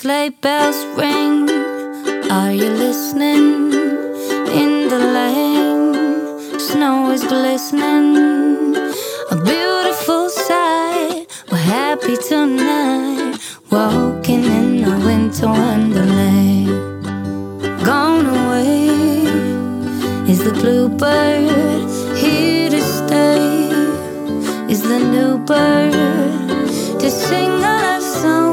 sleigh bells ring. Are you listening? In the lane, snow is glistening. A beautiful sight. We're happy tonight, walking in a winter wonderland. Gone away is the bluebird, here to stay is the new bird to sing our song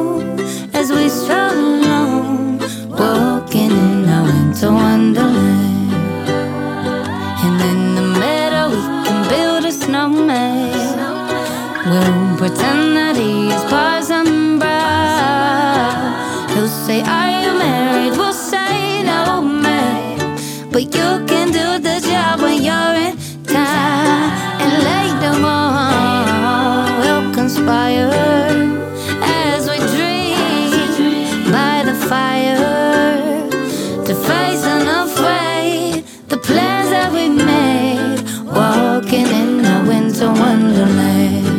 We'll pretend that he is Parson Brown. He'll say, Are you married? We'll say, No, man. But you can do the job when you're in town. And later on, we'll conspire as we dream by the fire to face unafraid the plans that we made, walking in a winter wonderland.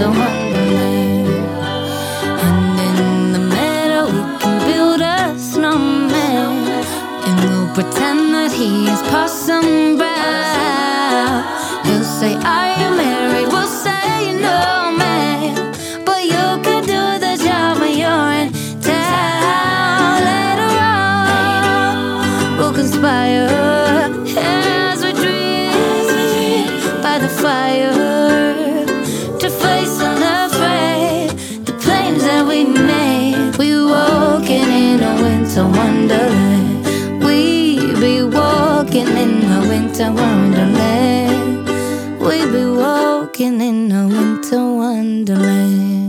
Winter wonderland. And in the meadow, we can build a snowman. And we'll pretend that he is Parson Brown. He'll say, winter wonderland. We be walking in a winter wonderland. We be walking in a winter wonderland.